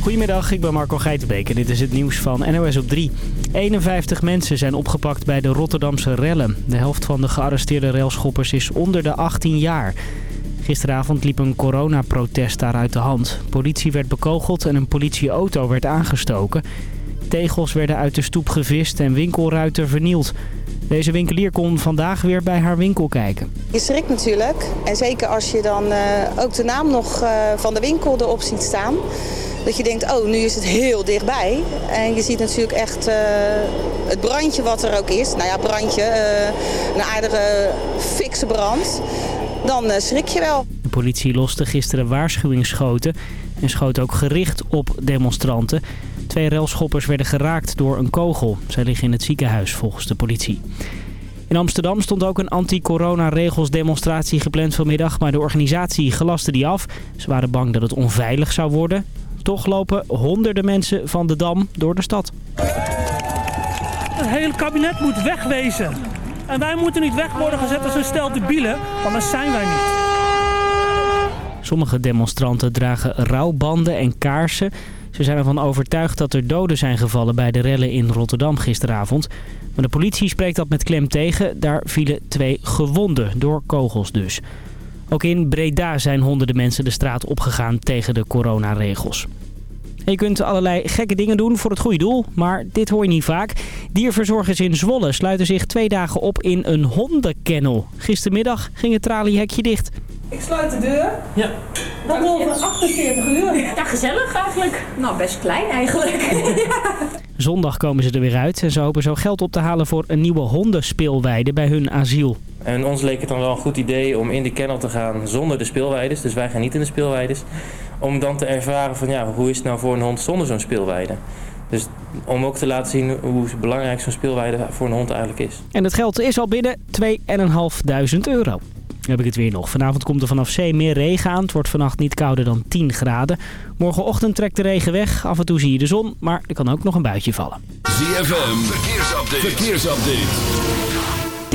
Goedemiddag, ik ben Marco Geitenbeek en dit is het nieuws van NOS op 3. 51 mensen zijn opgepakt bij de Rotterdamse rellen. De helft van de gearresteerde railschoppers is onder de 18 jaar. Gisteravond liep een coronaprotest daar uit de hand. Politie werd bekogeld en een politieauto werd aangestoken. Tegels werden uit de stoep gevist en winkelruiten vernield. Deze winkelier kon vandaag weer bij haar winkel kijken. Je schrikt natuurlijk. En zeker als je dan uh, ook de naam nog uh, van de winkel erop ziet staan. Dat je denkt, oh, nu is het heel dichtbij. En je ziet natuurlijk echt uh, het brandje wat er ook is. Nou ja, brandje, een aardige fikse brand. Dan schrik je wel. De politie loste gisteren waarschuwingsschoten en schoot ook gericht op demonstranten. Twee railschoppers werden geraakt door een kogel. Zij liggen in het ziekenhuis volgens de politie. In Amsterdam stond ook een anti-corona-regels demonstratie gepland vanmiddag, maar de organisatie gelaste die af. Ze waren bang dat het onveilig zou worden. Toch lopen honderden mensen van de Dam door de stad. Het hele kabinet moet wegwezen. En wij moeten niet weg worden gezet als een stel debielen, want dat zijn wij niet. Sommige demonstranten dragen rouwbanden en kaarsen. Ze zijn ervan overtuigd dat er doden zijn gevallen bij de rellen in Rotterdam gisteravond. Maar de politie spreekt dat met klem tegen. Daar vielen twee gewonden, door kogels dus. Ook in Breda zijn honderden mensen de straat opgegaan tegen de coronaregels. Je kunt allerlei gekke dingen doen voor het goede doel, maar dit hoor je niet vaak. Dierverzorgers in Zwolle sluiten zich twee dagen op in een hondenkennel. Gistermiddag ging het traliehekje dicht. Ik sluit de deur. Ja. Dat over 48 uur. Ja, gezellig eigenlijk. Nou, best klein eigenlijk. ja. Zondag komen ze er weer uit en ze hopen zo geld op te halen voor een nieuwe hondenspeelweide bij hun asiel. En ons leek het dan wel een goed idee om in de kennel te gaan zonder de speelweides. Dus wij gaan niet in de speelweides. Om dan te ervaren van ja, hoe is het nou voor een hond zonder zo'n speelweide. Dus om ook te laten zien hoe belangrijk zo'n speelweide voor een hond eigenlijk is. En het geld is al binnen 2.500 euro heb ik het weer nog. Vanavond komt er vanaf zee meer regen aan. Het wordt vannacht niet kouder dan 10 graden. Morgenochtend trekt de regen weg. Af en toe zie je de zon, maar er kan ook nog een buitje vallen. ZFM, verkeersupdate. verkeersupdate.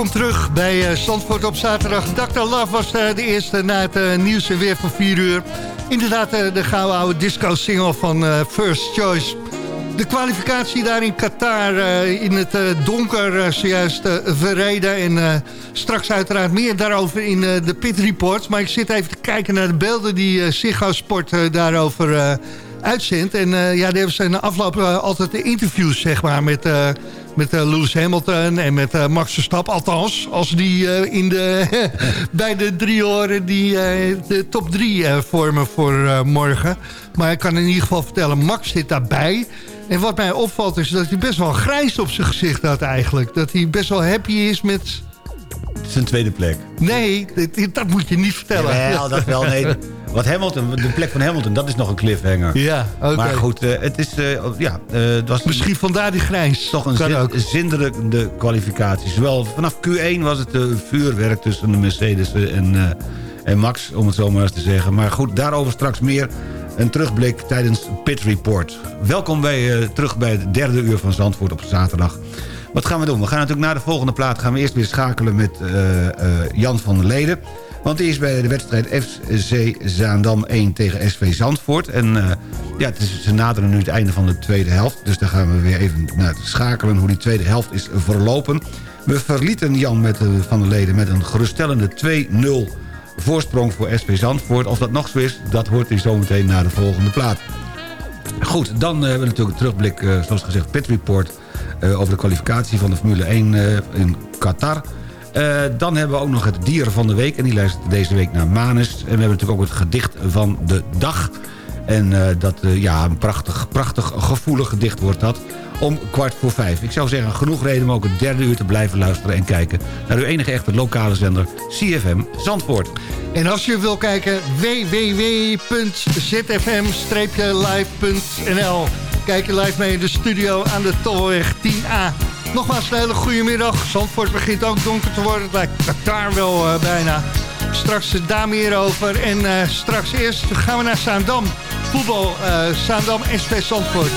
Welkom terug bij eh, Zandvoort op zaterdag. Dr. Love was eh, de eerste na het eh, nieuws en weer van 4 uur. Inderdaad, de gouden oude disco-single van First Choice. De kwalificatie daar in Qatar in het donker zojuist verreden. En straks uiteraard meer daarover in de Pit Report. Maar ik zit even te kijken naar de beelden die Ziggo Sport daarover uitzendt. En eh, ja, daar hebben ze in de afloop eh, altijd de interviews zeg maar, met, eh, met eh, Lewis Hamilton en met eh, Max Verstappen. Althans, als die eh, in de, bij de drie horen die eh, de top drie eh, vormen voor eh, morgen. Maar ik kan in ieder geval vertellen, Max zit daarbij. En wat mij opvalt is dat hij best wel grijs op zijn gezicht had eigenlijk. Dat hij best wel happy is met... Zijn tweede plek. Nee, dat, dat moet je niet vertellen. Jawel, dat wel. Nee, wat Hamilton, de plek van Hamilton, dat is nog een cliffhanger. Ja, oké. Maar goed, eh, het is... eh, ja, eh, het was Misschien vandaar die grijs. toch een zinderende kwalificatie. Zowel vanaf Q1 was het vuurwerk tussen de Mercedes en, en Max, om het zo maar eens te zeggen. Maar goed, daarover straks meer. Een terugblik tijdens Pit Report. Welkom bij, terug bij het derde uur van Zandvoort op zaterdag. Wat gaan we doen? We gaan natuurlijk naar de volgende plaat. Gaan we eerst weer schakelen met Jan van der Leden. Want die is bij de wedstrijd FC Zaandam 1 tegen SV Zandvoort. En eh, ja, het is, ze naderen nu het einde van de tweede helft. Dus daar gaan we weer even naar schakelen hoe die tweede helft is verlopen. We verlieten Jan met, eh, van der Leden met een geruststellende 2-0 voorsprong voor SV Zandvoort. Of dat nog zo is, dat hoort u zometeen naar de volgende plaat. Goed, dan eh, hebben we natuurlijk een terugblik, zoals gezegd, Pit Report... over de kwalificatie van de Formule 1 eh, in Qatar. Eh, dan hebben we ook nog het dier van de week. En die luistert deze week naar Manus. En we hebben natuurlijk ook het gedicht van de dag. En eh, dat, eh, ja, een prachtig, prachtig gevoelig gedicht wordt dat. Om kwart voor vijf. Ik zou zeggen, genoeg reden om ook het derde uur te blijven luisteren... en kijken naar uw enige echte lokale zender CFM Zandvoort. En als je wil kijken, www.zfm-live.nl. Kijk je live mee in de studio aan de Tolweg 10A. Nogmaals een hele goede middag. Zandvoort begint ook donker te worden. Het lijkt Qatar wel eh, bijna. Straks daar meer over. En eh, straks eerst gaan we naar Zaandam. Voetbal, eh Zaandam SV Zandvoort.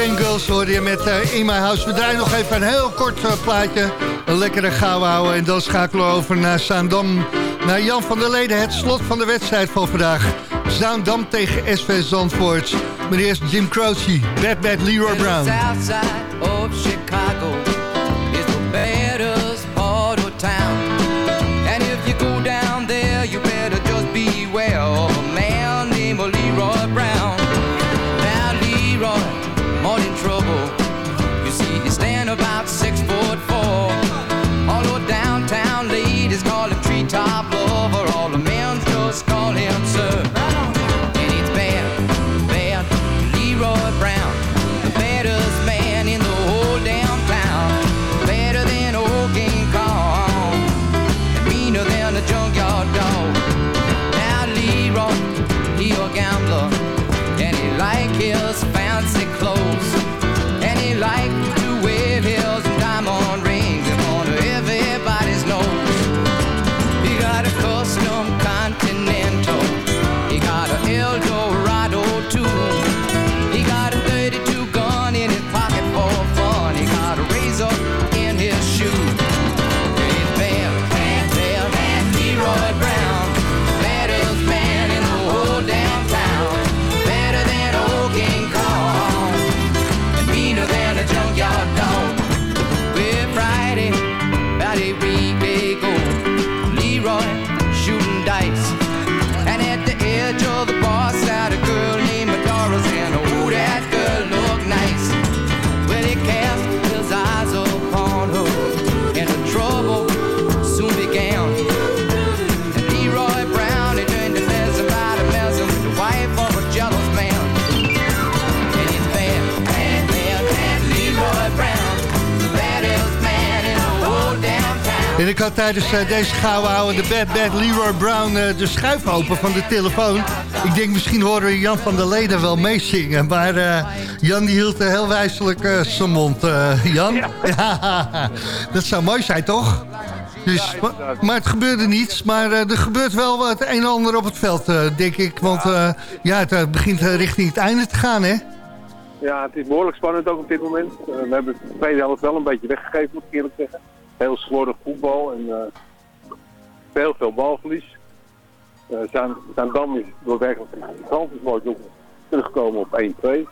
Jane Girls hoor je met eh, In My House. We draaien nog even een heel kort eh, plaatje. Een lekkere gauw houden. En dan schakelen we over naar Zaandam. Naar Jan van der Leden. Het slot van de wedstrijd van vandaag. Zaandam tegen SV Zandvoort. Eerst Jim Croce. Bad Bad Leroy Brown. Had tijdens eh, deze gouden oude de Bad Bad Leroy Brown eh, de schuif open van de telefoon. Ik denk misschien horen we Jan van der Leden wel meezingen. Maar eh, Jan die hield heel wijselijk zijn mond. Jan? Ja. dat zou mooi zijn toch? Dus, maar, maar het gebeurde niets. Maar er gebeurt wel wat het een en ander op het veld, denk ik. Want ja, het begint richting het einde te gaan, hè? Ja, het is behoorlijk spannend ook op dit moment. We hebben de tweede helft wel een beetje weggegeven, moet ik eerlijk zeggen. Heel slordig voetbal en eh, veel, veel balverlies. Uh, Zaan, Zaandam is door werkelijk gigantisch mooi doel teruggekomen op 1-2.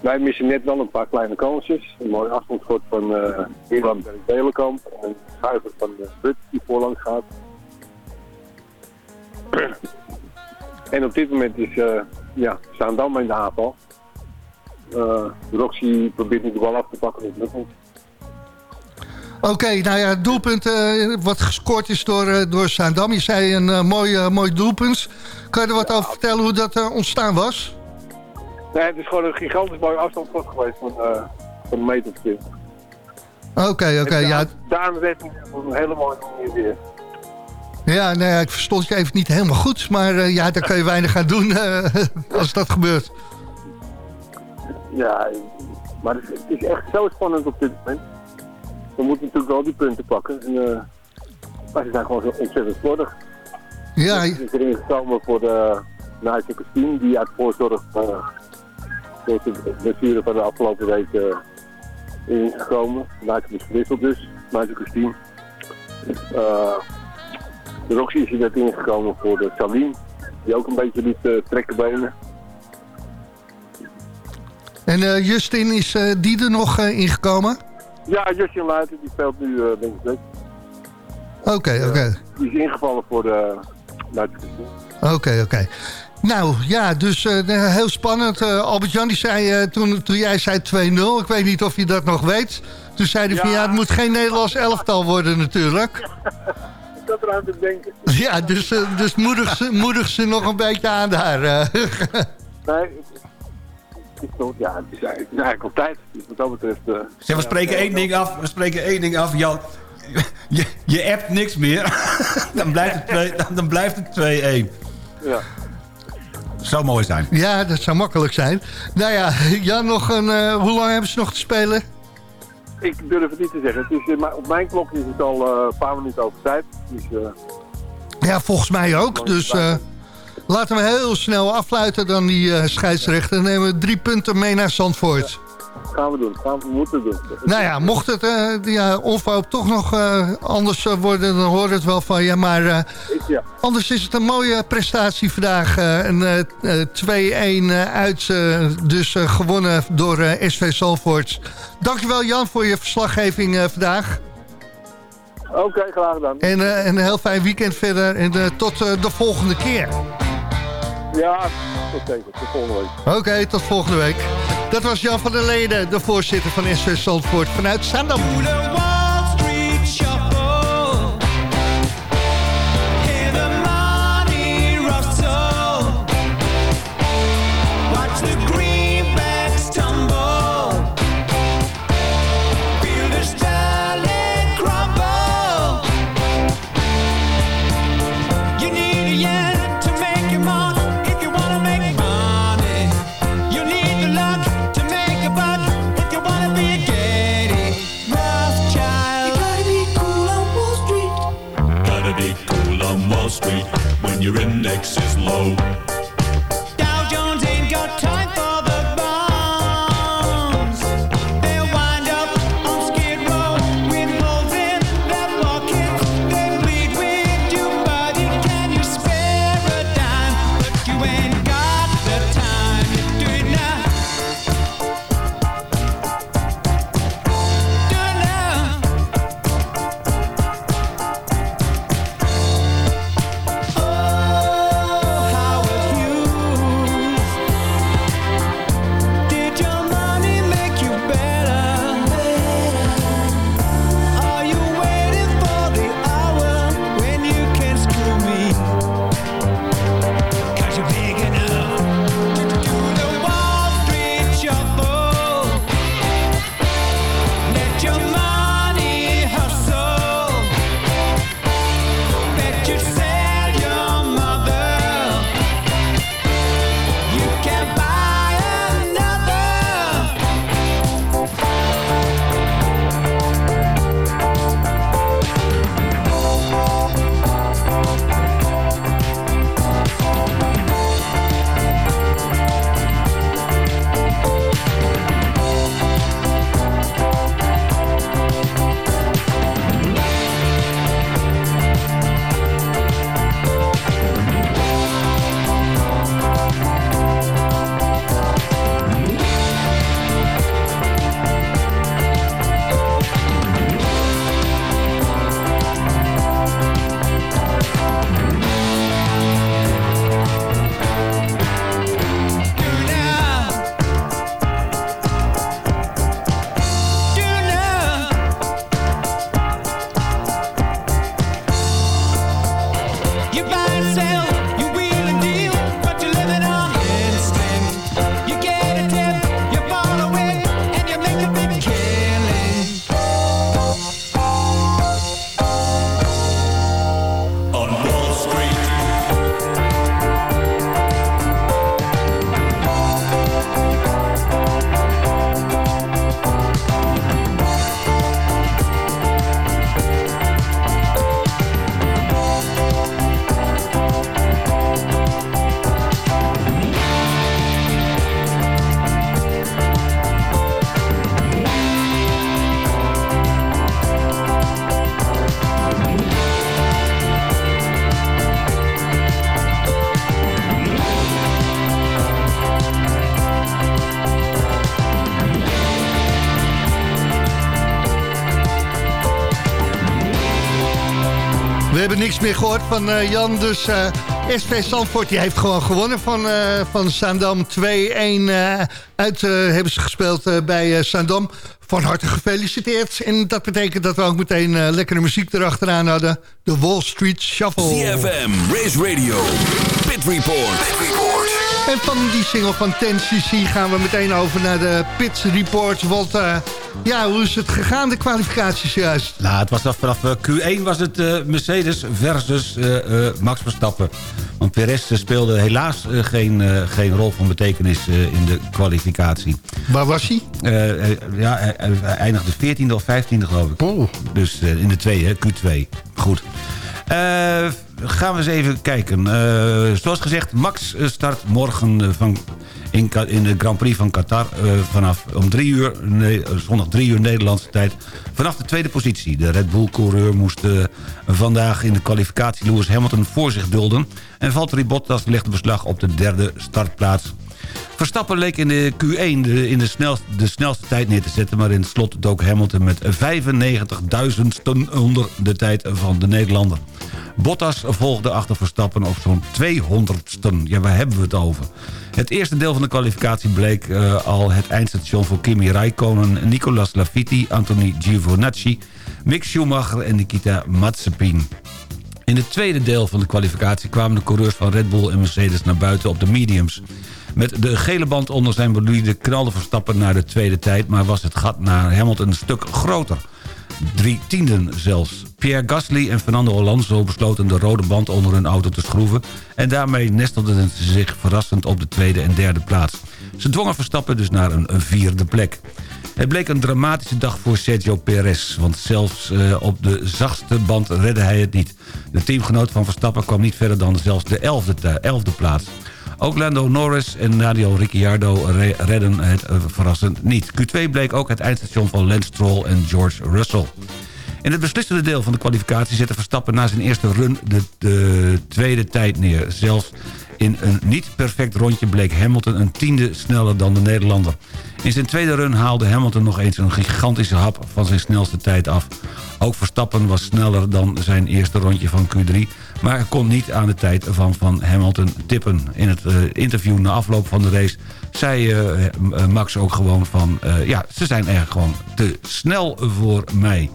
Wij missen net wel een paar kleine kansjes. Een mooi afstandschot van uh, Ilan Belenkamp. En een schuiver van uh, Brut die voorlangs gaat. en op dit moment is uh, ja, Zaandam in de aanval. Uh, Roxy probeert nu de bal af te pakken. Lukt niet. Oké, nou ja, het doelpunt eh, wat gescoord is door, eh, door Zaandam. Je zei een eh, mooi, mooi doelpunt. Kan je er wat over vertellen hoe dat ontstaan was? Nee, het is gewoon een gigantisch mooi afstandschot geweest van, van een meter of twintig. Oké, oké, ja. daar- Daarom werd het een hele mooie manier weer. Ja, nee, ja, ik verstond je even niet helemaal goed. Maar ja, daar kan je weinig aan doen als dat gebeurt. Ja, maar het is, het is echt zo spannend op dit moment. We moeten natuurlijk wel die punten pakken. En, eh, maar ze zijn gewoon zo ontzettend slordig. Ja, Het is erin gekomen voor de Nigel Christine, die uit voorzorg uh, door de blessure van de afgelopen week eh, in is gekomen. Nigel is gewisseld dus, Nigel Christine. Uh, de Roxy is er net ingekomen voor de Salim, die ook een beetje liet uh, trekken benen. en eh, Justin, is eh, die er nog eh, ingekomen? Ja, Justin Luiten, die speelt nu eh, denk ik leuk. Oké, oké. Die is ingevallen voor de Christine. Oké, oké. Nou, ja, dus eh, heel spannend. Eh, Albert-Jan die zei eh, toen, toen jij zei 2-0, ik weet niet of je dat nog weet. Toen zei hij van ja, het moet geen Nederlands elftal worden natuurlijk. Ik zat eraan te denken. Ja, dus, eh, dus moedig, ze, moedig ze nog een beetje aan daar. eh. Nee, ja, het is, het is eigenlijk al tijd. Dus wat dat betreft... eh, Zeg, we spreken één ding af. We spreken één ding af, Jan. Je, je appt niks meer. dan blijft het, twee- dan, dan blijft het 2-1. Ja. Zou mooi zijn. ja, dat zou makkelijk zijn. Nou ja, Jan, nog een, eh, hoe lang hebben ze nog te spelen? Ik durf het niet te zeggen. Het is, eh, maar op mijn klokje is het al eh, een paar minuten over tijd. Dus, eh, Ja, volgens mij ook. Dus, eh, Laten we heel snel afluiten dan die uh, scheidsrechter. Dan nemen we drie punten mee naar Zandvoort. Gaan we doen, gaan we moeten doen. Nou ja, mocht het uh, ja, toch nog uh, anders worden, dan hoor het wel van je. Maar uh, ja. anders is het een mooie prestatie vandaag. een 2-1 uit, dus gewonnen door SV Zalvoort. Dankjewel Jan voor je verslaggeving vandaag. Oké, okay, graag gedaan. En een heel fijn weekend verder en tot de volgende keer. Ja, tot. Tot volgende week. Oké, tot volgende week. Dat was Jan van der Leden, de voorzitter van SV Zandvoort vanuit Zandam. Niks meer gehoord van eh, Jan, dus eh, SV Zandvoort die heeft gewoon gewonnen van, eh van Zaandam. 2-1 eh, uit hebben ze gespeeld bij Zaandam. Van harte gefeliciteerd. En dat betekent dat we ook meteen lekkere muziek erachteraan hadden. De Wall Street Shuffle. CFM, Race Radio, Pit Report. En van die single van 10cc gaan we meteen over naar de Pit Report. Want eh, ja, hoe is het gegaan, de kwalificaties juist? Nou, het was dat vanaf eh, Q1 was het eh, Mercedes versus Max Verstappen. Want Perez speelde helaas geen, geen rol van betekenis in de kwalificatie. Waar was hij? Ja, hij, hij eindigde 14e of 15e geloof ik. Dus eh, in de tweede, hè, Q2. Goed. Eh, gaan we eens even kijken. Eh, zoals gezegd, Max start morgen eh, van, in, in de Grand Prix van Qatar... eh, vanaf om drie uur, nee, zondag 3 uur Nederlandse tijd... vanaf de tweede positie. De Red Bull-coureur moest vandaag in de kwalificatie Lewis Hamilton voor zich dulden... en Valtteri Bottas legde beslag op de derde startplaats. Verstappen leek in de Q1 de, in de, snelste, de snelste tijd neer te zetten... maar in het slot dook Hamilton met 95.000 onder de tijd van de Nederlander. Bottas volgde achter Verstappen op zo'n 200ste. Ja, waar hebben we het over? Het eerste deel van de kwalificatie bleek eh, al het eindstation voor Kimi Räikkönen... Nicolas Latifi, Anthony Giovinazzi, Mick Schumacher en Nikita Mazepin. In het tweede deel van de kwalificatie kwamen de coureurs van Red Bull en Mercedes naar buiten op de mediums. Met de gele band onder zijn bolide knalde Verstappen naar de tweede tijd... maar was het gat naar Hamilton een stuk groter. Drie tienden zelfs. Pierre Gasly en Fernando Alonso besloten de rode band onder hun auto te schroeven... en daarmee nestelden ze zich verrassend op de tweede en derde plaats. Ze dwongen Verstappen dus naar een, vierde plek. Het bleek een dramatische dag voor Sergio Perez... want zelfs eh, op de zachtste band redde hij het niet. De teamgenoot van Verstappen kwam niet verder dan zelfs de elfde, elfde plaats. Ook Lando Norris en Daniel Ricciardo re- redden het eh, verrassend niet. Q2 bleek ook het eindstation van Lance Stroll en George Russell. In het beslissende deel van de kwalificatie zette Verstappen na zijn eerste run de, de tweede tijd neer. Zelfs in een niet perfect rondje bleek Hamilton een tiende sneller dan de Nederlander. In zijn tweede run haalde Hamilton nog eens een gigantische hap van zijn snelste tijd af. Ook Verstappen was sneller dan zijn eerste rondje van Q3... maar kon niet aan de tijd van Van Hamilton tippen. In het eh, interview na afloop van de race zei eh, Max ook gewoon van... eh, ja, ze zijn eigenlijk gewoon te snel voor mij.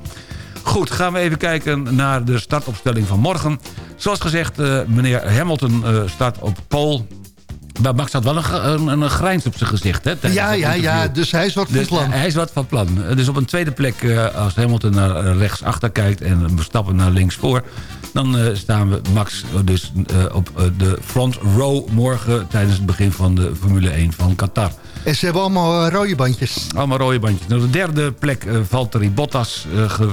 Goed, gaan we even kijken naar de startopstelling van morgen. Zoals gezegd, eh, meneer Hamilton eh, start op pole. Maar Max had wel een, een, een grijns op zijn gezicht. Hè, Ja, ja, ja, dus hij is wat van Dus, plan. eh, hij is wat van plan. Dus op een tweede plek, als Hamilton naar rechts achter kijkt... en Verstappen naar links voor... dan eh, staan we Max dus eh, op eh, de front row morgen... tijdens het begin van de Formule 1 van Qatar. En ze hebben allemaal rode bandjes. Allemaal rode bandjes. Nou, de derde plek Valtteri Bottas, ge-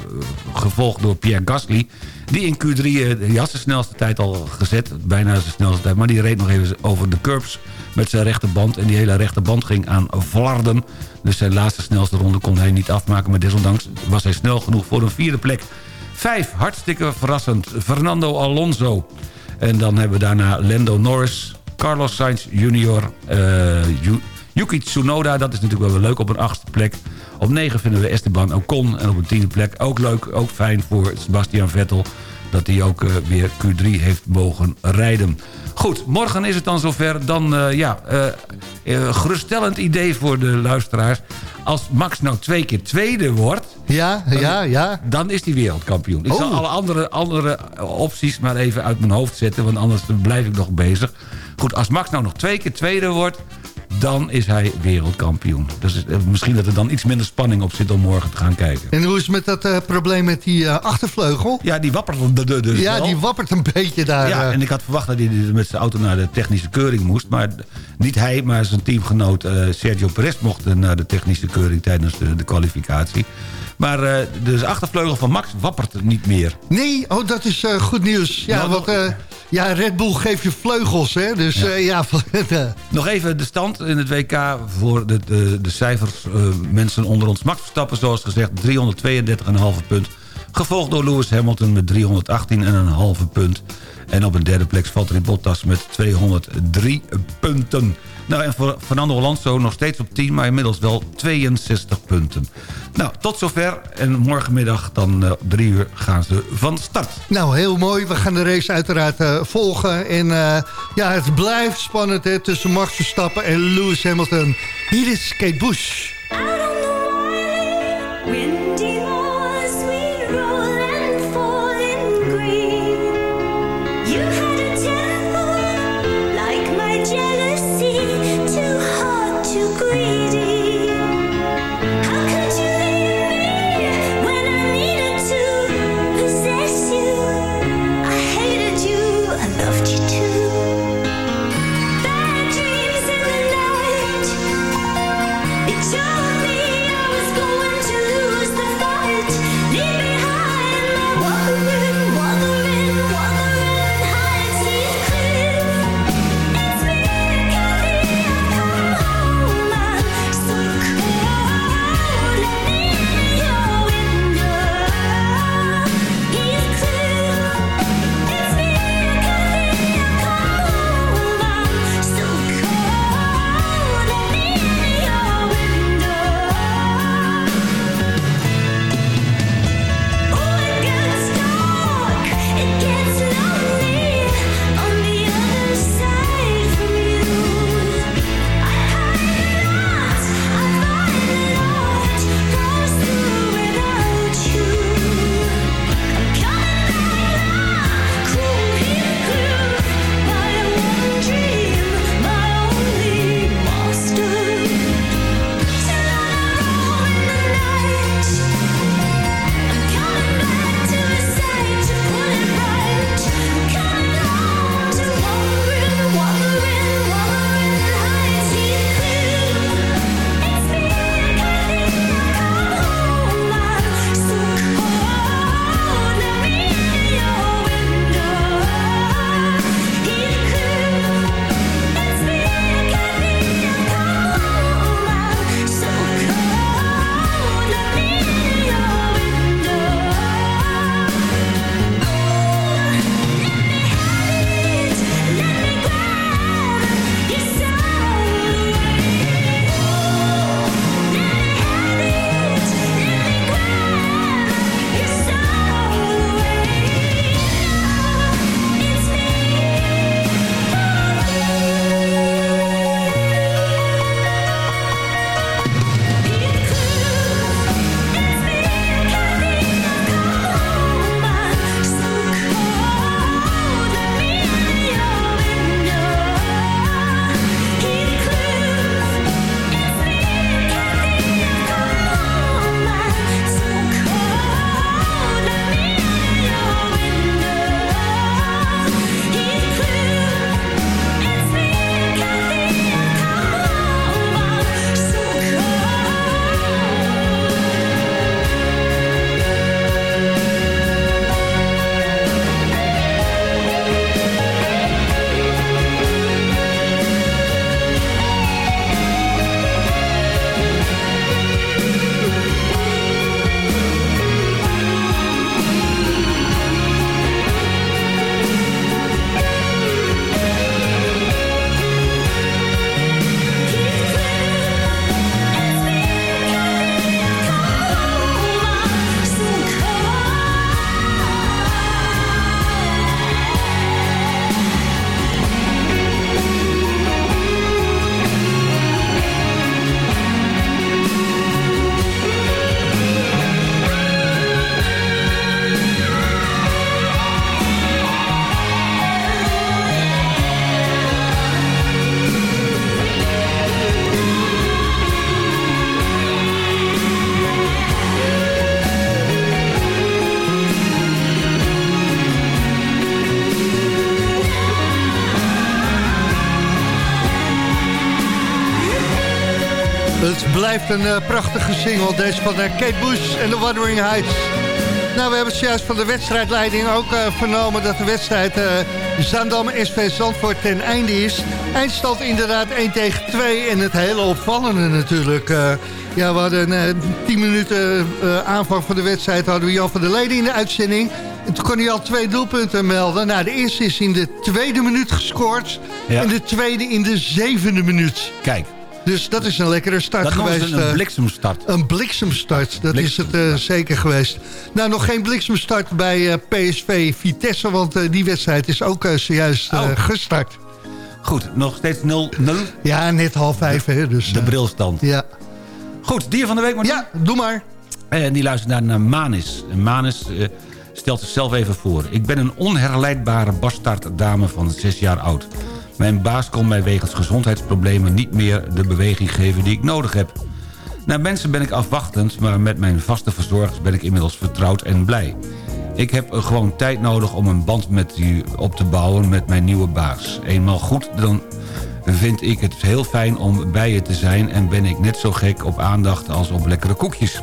gevolgd door Pierre Gasly. Die in Q3, eh, die had zijn snelste tijd al gezet. Bijna zijn snelste tijd. Maar die reed nog even over de curbs met zijn rechterband. En die hele rechterband ging aan Vlarden. Dus zijn laatste snelste ronde kon hij niet afmaken. Maar desondanks was hij snel genoeg voor een vierde plek. Vijf, hartstikke verrassend. Fernando Alonso. En dan hebben we daarna Lando Norris, Carlos Sainz Jr., eh, Yu- Yuki Tsunoda, dat is natuurlijk wel leuk op een achtste plek. Op negen vinden we Esteban Ocon. En op een tiende plek ook leuk, ook fijn voor Sebastian Vettel... dat hij ook eh, weer Q3 heeft mogen rijden. Goed, morgen is het dan zover. Dan, eh, ja, eh, geruststellend idee voor de luisteraars. Als Max nou twee keer tweede wordt... Ja, ja, ja. Dan is hij wereldkampioen. Ik zal Oh. alle andere, andere opties maar even uit mijn hoofd zetten... want anders blijf ik nog bezig. Goed, als Max nou nog twee keer tweede wordt... dan is hij wereldkampioen. Dus eh, misschien dat er dan iets minder spanning op zit om morgen te gaan kijken. En hoe is het met dat eh, probleem met die eh, achtervleugel? Ja, die wappert dus Ja, wel. die wappert een beetje daar. Ja, en ik had verwacht dat hij met zijn auto naar de technische keuring moest. Maar niet hij, maar zijn teamgenoot Sergio Perez mocht naar de technische keuring tijdens de, de kwalificatie. Maar eh, de achtervleugel van Max wappert niet meer. Nee, oh, dat is eh, goed nieuws. Ja, Nou, want eh, ja, Red Bull geeft je vleugels, hè. Dus Ja. ja, Nog even de stand in het WK voor de, de, de cijfers. mensen onder ons. Max Verstappen, zoals gezegd, 332,5 punt. Gevolgd door Lewis Hamilton met 318,5 punt. En op een derde plek Valtteri Bottas met 203 punten. Nou, en voor Fernando Alonso nog steeds op 10, maar inmiddels wel 62 punten. Nou, tot zover. En morgenmiddag dan eh, drie uur gaan ze van start. Nou, heel mooi. We gaan de race uiteraard eh, volgen. En eh, ja, het blijft spannend hè, tussen Max Verstappen en Lewis Hamilton. Hier is Kate Bush. Windy moors, Een eh, prachtige single, deze van eh, Kate Bush en The Wuthering Heights. Nou, we hebben het juist van de wedstrijdleiding ook eh, vernomen... dat de wedstrijd Zaandam SV Zandvoort ten einde is. Eindstand inderdaad 1 tegen 2 en het hele opvallende natuurlijk. ja, we hadden eh 10 minuten aanvang van de wedstrijd... hadden we Jan van der Leden in de uitzending... En toen kon hij al twee doelpunten melden. Nou, de eerste is in de tweede minuut gescoord. Ja. En de tweede in de zevende minuut. Kijk. Dus dat is een lekkere start Dat geweest. een eh, bliksemstart. Een bliksemstart, dat is het eh, zeker geweest. Nou, nog geen bliksemstart bij eh, PSV Vitesse... want die wedstrijd is ook zojuist Oh. gestart. Goed, nog steeds 0-0. Ja, net half vijf, hè. Dus, De brilstand. Ja. Goed, dier van de week, Martin. Ja, doe maar. En die luistert naar, Manis. Manis stelt zichzelf even voor. Ik ben een onherleidbare bastaarddame van 6 jaar oud. Mijn baas kon mij wegens gezondheidsproblemen niet meer de beweging geven die ik nodig heb. Naar mensen ben ik afwachtend, maar met mijn vaste verzorgers ben ik inmiddels vertrouwd en blij. Ik heb gewoon tijd nodig om een band met u op te bouwen met mijn nieuwe baas. Eenmaal goed, dan vind ik het heel fijn om bij je te zijn... en ben ik net zo gek op aandacht als op lekkere koekjes.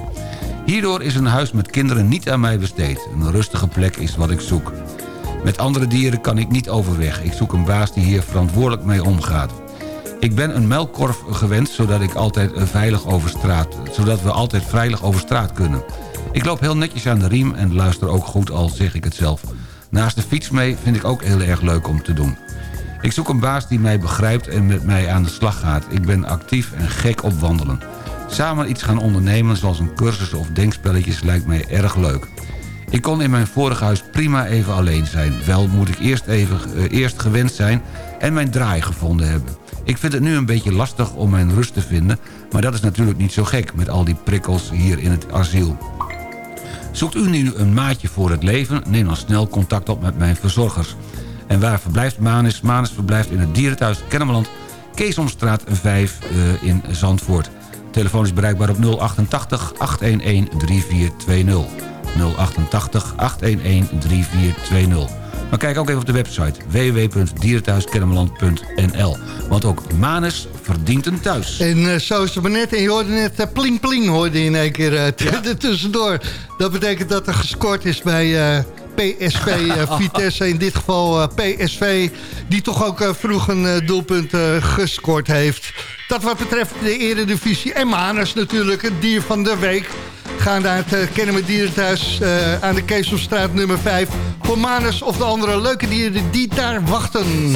Hierdoor is een huis met kinderen niet aan mij besteed. Een rustige plek is wat ik zoek. Met andere dieren kan ik niet overweg. Ik zoek een baas die hier verantwoordelijk mee omgaat. Ik ben een melkkorf gewend, zodat, ik altijd eh, veilig over straat, zodat we altijd veilig over straat kunnen. Ik loop heel netjes aan de riem en luister ook goed, al zeg ik het zelf. Naast de fiets mee vind ik ook heel erg leuk om te doen. Ik zoek een baas die mij begrijpt en met mij aan de slag gaat. Ik ben actief en gek op wandelen. Samen iets gaan ondernemen, zoals een cursus of denkspelletjes, lijkt mij erg leuk. Ik kon in mijn vorige huis prima even alleen zijn. Wel moet ik eerst, even, eh, eerst gewend zijn en mijn draai gevonden hebben. Ik vind het nu een beetje lastig om mijn rust te vinden... maar dat is natuurlijk niet zo gek met al die prikkels hier in het asiel. Zoekt u nu een maatje voor het leven? Neem dan snel contact op met mijn verzorgers. En waar verblijft Manus? Manus verblijft in het dierenthuis Kennemerland... Keesomstraat 5 eh, in Zandvoort. Telefoon is bereikbaar op 088 811 3420. 088 811 3420. Maar kijk ook even op de website www.dierenthuiskennemerland.nl. Want ook Manus verdient een thuis. En eh, zo is het maar net. En je hoorde net eh, pling pling hoorde je in één keer eh, er tussendoor. Dat betekent dat er gescoord is bij PSV eh, Vitesse. In dit geval eh, PSV. Die toch ook eh, vroeg een doelpunt gescoord heeft. Dat wat betreft de eredivisie. En Manus natuurlijk, het dier van de week. Gaan naar het Kennemer Dierenthuis eh, aan de Keesomstraat nummer 5. Voor Manus of de andere leuke dieren die daar wachten.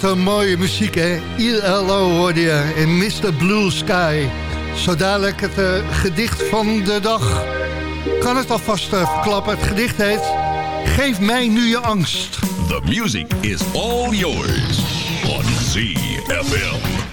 Wat een mooie muziek, hè? ILO hoorde je en Mr. Blue Sky. Zo dadelijk het eh, gedicht van de dag. Kan het alvast uh, verklappen. Het gedicht heet... Geef mij nu je angst. The music is all yours on ZFM.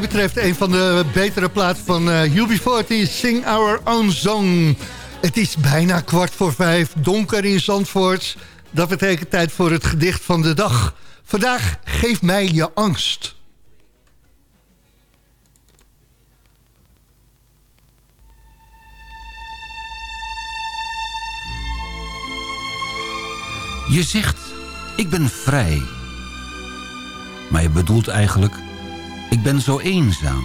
Betreft een van de betere platen van uh, UB40, Sing Our Own Song. Het is bijna kwart voor vijf, donker in Zandvoort. Dat betekent tijd voor het gedicht van de dag. Vandaag Geef mij je angst. Je zegt, ik ben vrij. Maar je bedoelt eigenlijk, ik ben zo eenzaam.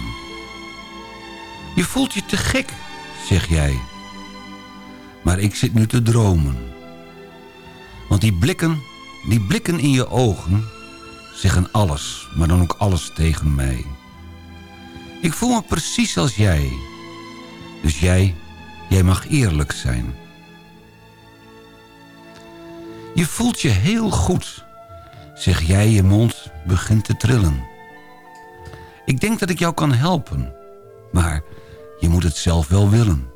Je voelt je te gek, zeg jij. Maar ik zit nu te dromen. Want die blikken, die blikken in je ogen... zeggen alles, maar dan ook alles tegen mij. Ik voel me precies als jij. Dus jij, jij mag eerlijk zijn. Je voelt je heel goed, zeg jij, je mond begint te trillen. Ik denk dat ik jou kan helpen, maar je moet het zelf wel willen.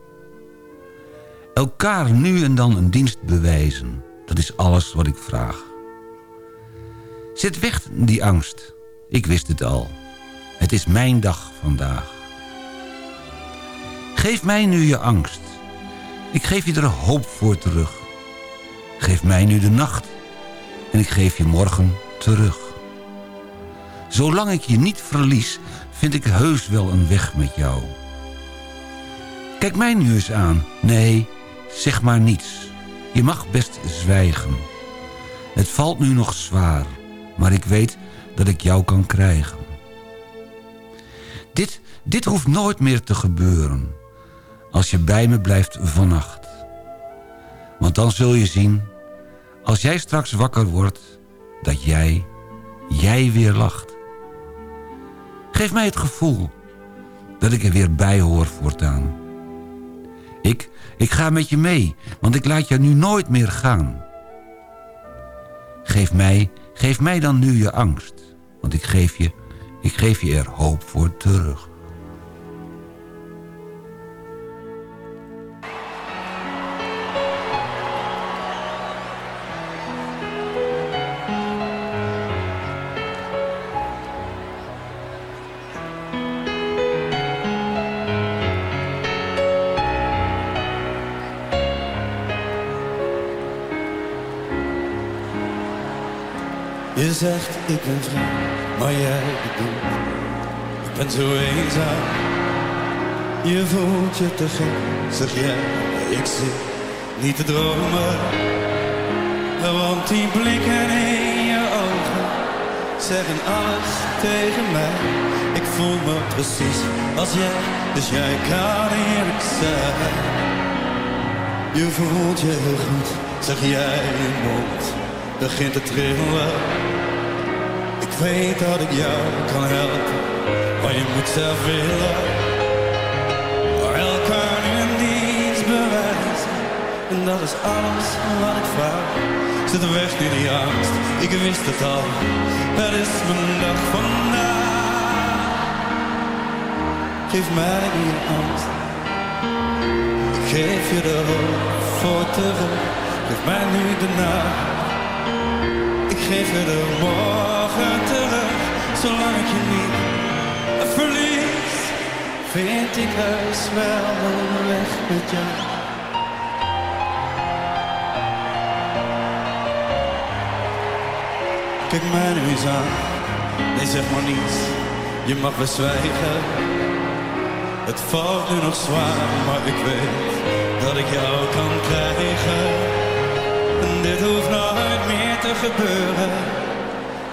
Elkaar nu en dan een dienst bewijzen. Dat is alles wat ik vraag. Zet weg die angst. Ik wist het al. Het is mijn dag vandaag. Geef mij nu je angst. Ik geef je er hoop voor terug. Geef mij nu de nacht. En ik geef je morgen terug. Zolang ik je niet verlies, vind ik heus wel een weg met jou. Kijk mij nu eens aan. Nee, zeg maar niets. Je mag best zwijgen. Het valt nu nog zwaar, maar ik weet dat ik jou kan krijgen. Dit, dit hoeft nooit meer te gebeuren. Als je bij me blijft vannacht. Want dan zul je zien, als jij straks wakker wordt, dat jij, jij weer lacht. Geef mij het gevoel dat ik er weer bij hoor voortaan. Ik, ik ga met je mee, want ik laat je nu nooit meer gaan. Geef mij, geef mij dan nu je angst, want ik geef je, ik geef je er hoop voor terug. Zegt ik ben vrij, maar jij bedoelt Ik ben zo eenzaam. Je voelt je te gek, zeg jij Ik zit niet te dromen. Want die blikken in je ogen Zeggen alles tegen mij. Ik voel me precies als jij Dus jij kan eerlijk zijn. Je voelt je heel goed, zeg jij je mond begint te trillen. Ik weet dat ik jou kan helpen, maar je moet zelf willen. Maar elkaar een dienst bewijzen, en dat is alles wat ik vraag. Zet weg nu die angst, ik wist het al, het is mijn dag vandaag. Geef mij die angst, ik geef je de hoop voor terug. Geef mij nu de nacht. Ik geef je de morgen terug, zolang ik je niet verlies. Vind ik heus wel een weg met jou. Kijk mij nu eens aan, nee zeg maar niets, je mag bezwijgen. Het valt nu nog zwaar, maar ik weet dat ik jou kan krijgen. En dit hoeft nooit meer te gebeuren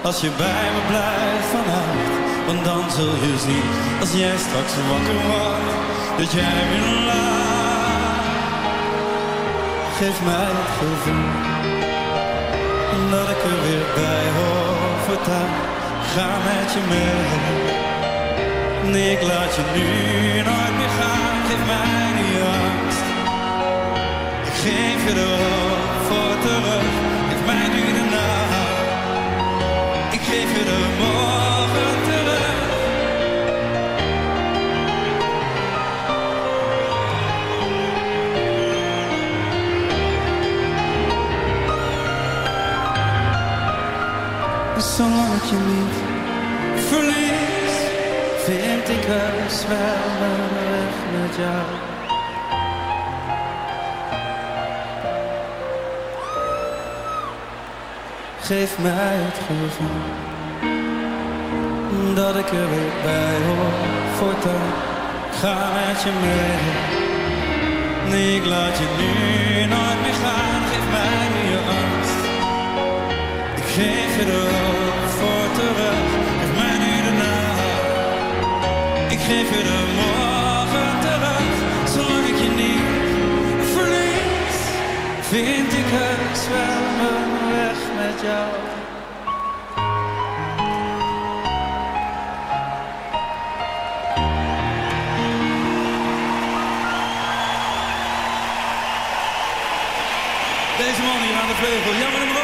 Als je bij me blijft vanavond Want dan zul je zien Als jij straks wakker wordt Dat jij weer laat. Geef mij het gevoel Dat ik er weer bij hoor. Voortaan Ga met je mee. Nee, ik laat je nu nooit meer gaan. Geef mij die angst. Ik geef je de hoop voor terug Je de morgen terug. Zolang ik je niet verlies Vind ik heus wel een met jou Geef mij het gevoel dat ik er weer bij hoor. Voortaan ga met je mee. Ik laat je nu nooit meer gaan. Geef mij nu je angst. Ik geef je de hoop voor terug. Geef mij nu de nacht. Ik geef je de morgen terug. Zolang ik je niet verlies, vind ik weg met Deze man hier aan de vleugel, Jammer en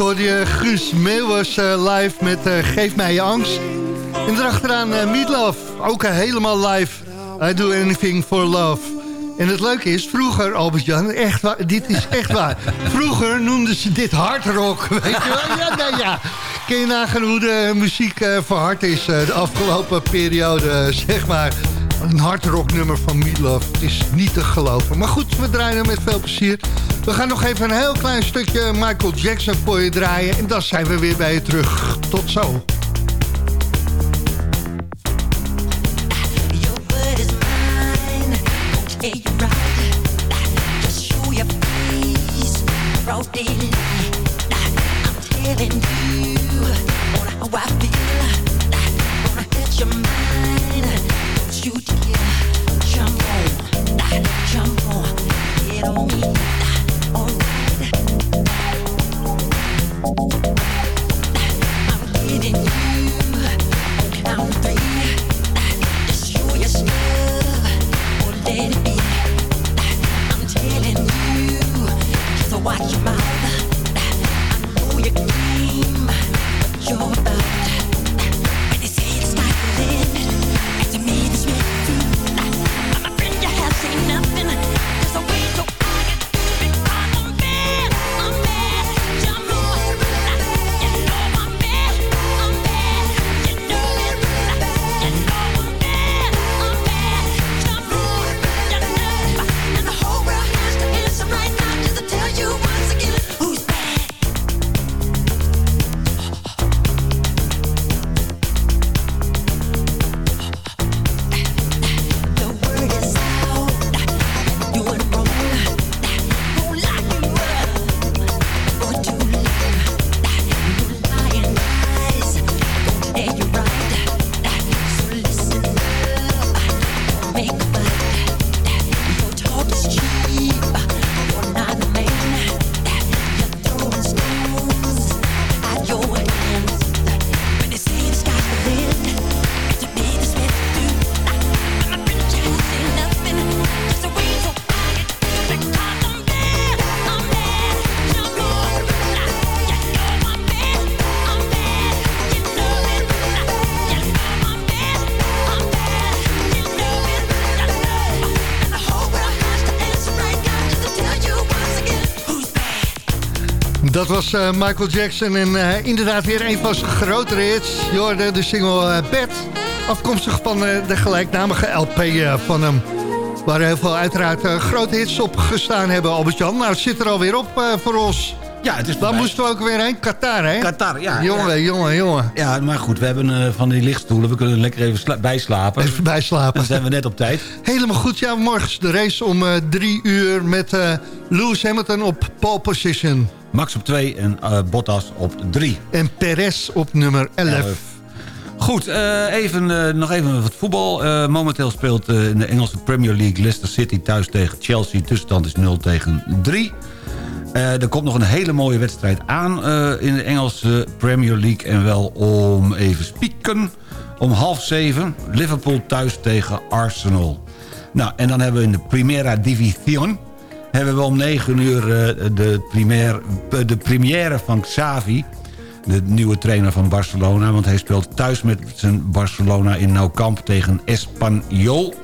hoorde je Guus Meeuwers eh, live met eh, Geef mij je angst. En erachteraan uh, Meatloaf, ook helemaal live. I do anything for love. En het leuke is, vroeger, Albert-Jan, echt dit is echt waar. Vroeger noemden ze dit hard rock, weet je wel? Ja, nou ja. Kun je nagaan hoe de muziek verhard is de afgelopen periode, zeg maar. Een hardrock nummer van Meatloaf. Is niet te geloven. Maar goed, we draaien hem met veel plezier. We gaan nog even een heel klein stukje Michael Jackson voor je draaien. En dan zijn we weer bij je terug. Tot zo. Was uh, Michael Jackson en uh, inderdaad weer een van zijn grotere hits. Je de single uh, afkomstig van de gelijknamige LP van hem. Waar heel veel uiteraard grote hits op gestaan hebben, Albert-Jan. Nou, het zit er alweer op voor ons. Ja, het is Dan moesten we ook weer heen, Qatar, hè? Qatar, ja. Jongen, ja. jongen, jongen. Ja, maar goed, we hebben van die lichtstoelen. We kunnen lekker even bijslapen. Even bijslapen. Dan zijn we net op tijd. Helemaal goed, ja. Morgen is de race om drie uur met Lewis Hamilton op pole position. Max op 2 en uh, Bottas op 3. En Perez op nummer 11. 11. Goed, uh, even, uh, nog even wat voetbal. momenteel speelt in de Engelse Premier League Leicester City thuis tegen Chelsea. Tussenstand is 0 tegen 3. Er komt nog een hele mooie wedstrijd aan in de Engelse Premier League. En wel om even spieken. Om half zeven. Liverpool thuis tegen Arsenal. Nou, en dan hebben we in de Primera División hebben we om 9 uur de, primaire, de première van Xavi... de nieuwe trainer van Barcelona... want hij speelt thuis met zijn Barcelona in Nou Camp tegen Espanyol.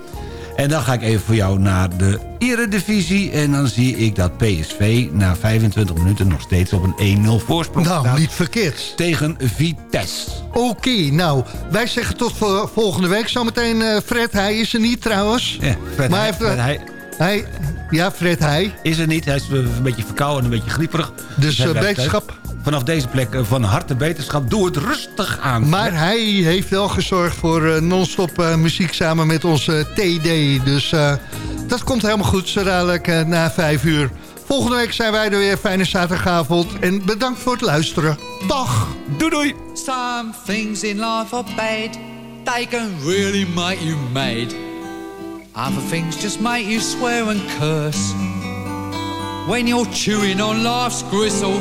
En dan ga ik even voor jou naar de eredivisie... en dan zie ik dat PSV na 25 minuten nog steeds op een 1-0 voorsprong nou, staat. Nou, niet verkeerd. Tegen Vitesse. Oké, okay, nou, wij zeggen tot volgende week. Zometeen uh, Fred, hij is er niet trouwens. Ja, Fred, maar hij, Fred, hij, hij, ja, Fred Heij. Is er niet. Hij is een beetje verkouden en een beetje grieperig. Dus uh, beterschap. Vanaf deze plek uh, van harte beterschap. Doe het rustig aan. Maar hij heeft wel gezorgd voor uh, non-stop muziek samen met onze TD. Dus dat komt helemaal goed zo dadelijk na vijf uur. Volgende week zijn wij er weer. Fijne zaterdagavond. En bedankt voor het luisteren. Dag. Doei doei. Some things in life are bad. They can really make you mad. Other things just make you swear and curse. When you're chewing on life's gristle,